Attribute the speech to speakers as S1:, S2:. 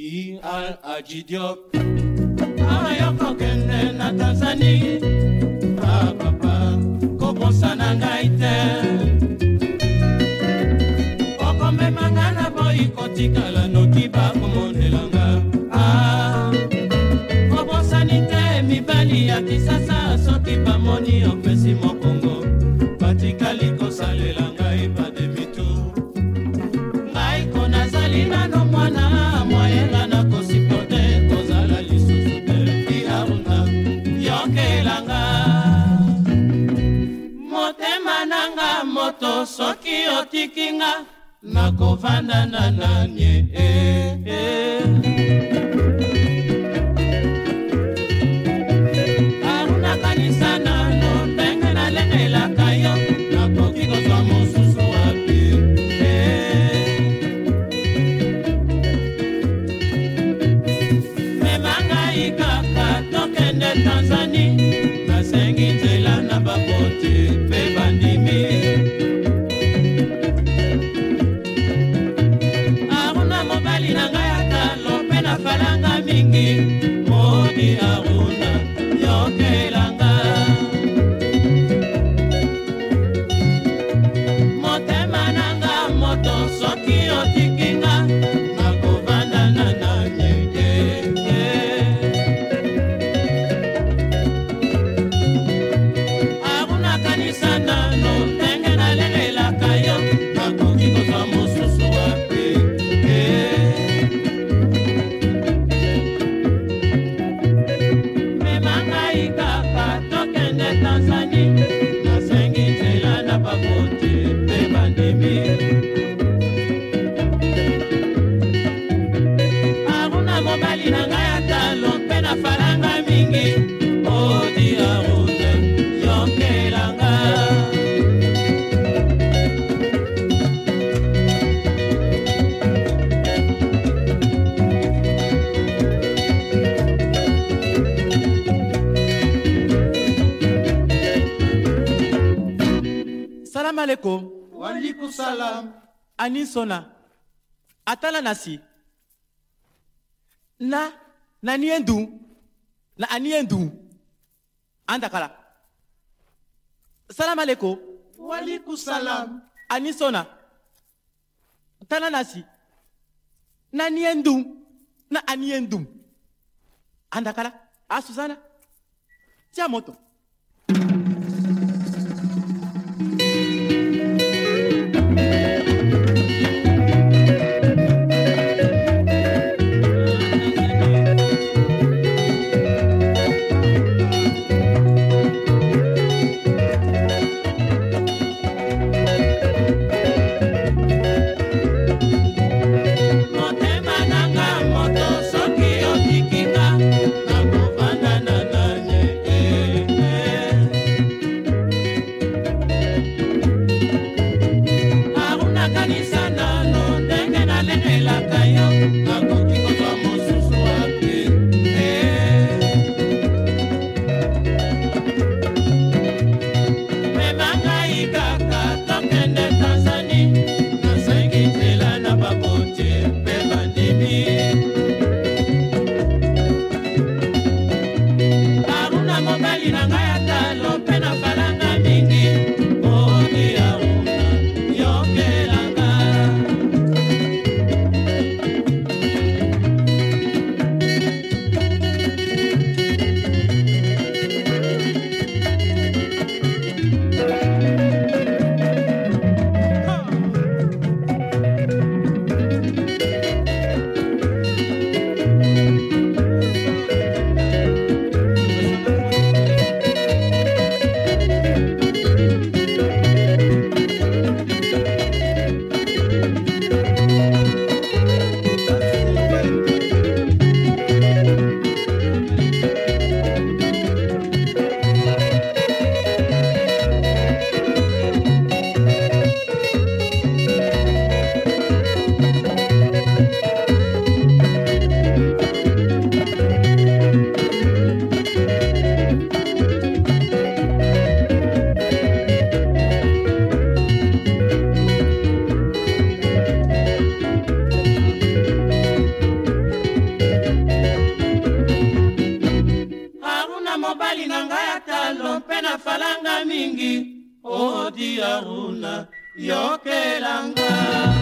S1: i al ajidiop ayoko kende na tanzani apapa ah, kobosana ngai te okomemanga na boyi kotikala noki bakomondelanga ah, obosani te mibali ya kisasa soki bamoni opesi mokongo batikali soki otiki nga nakovanda na nani e, e. Eh, eh.
S2: salamu aleykum waalikum salam ani sɔnna a taala na si na na ni ye dun na aniye andakala anda kala salam aleko waliku salam ani tana nasi na aniye na aniye andakala anda asusana ah, tia moto
S1: Gaya, Gaya, Gaya, yaruna yokelanga